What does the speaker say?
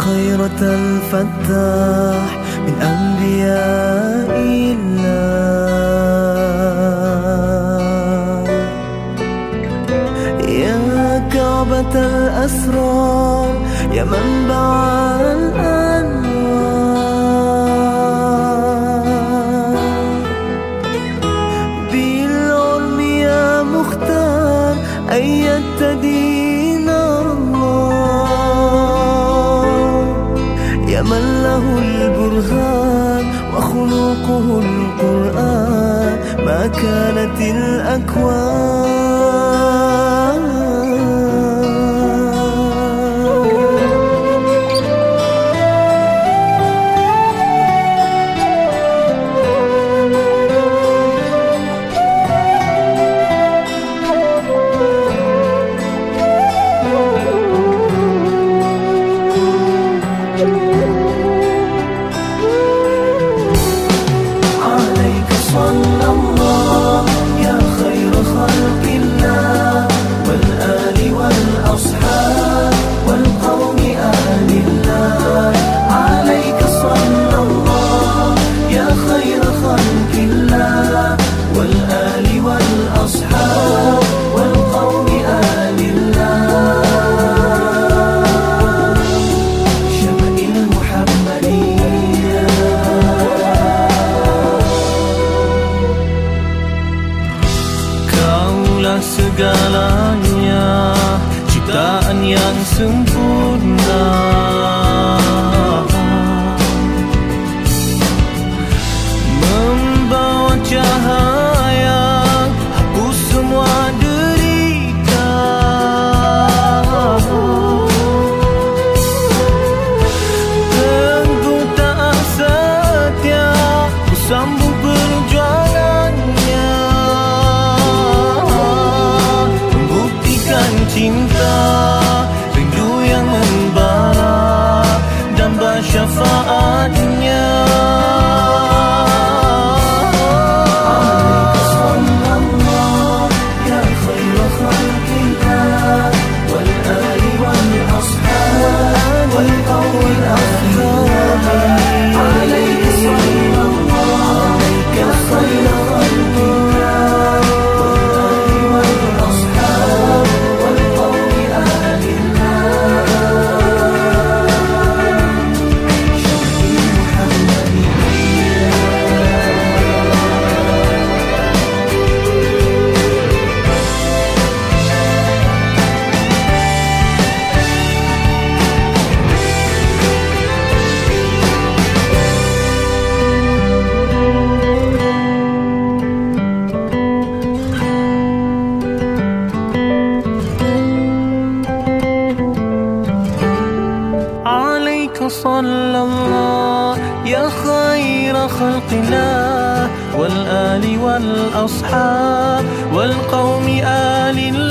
خيرة الفتاح من أنبياء الله. يا كعبة الأسرار يا منبع الأنوار. بالعلم يا مختار أن يتدين كانت الأكوان segalanya Ciptaan yang sempurna. صلى الله يا خير خلق الله والآل والأصحاب والقوم آل الله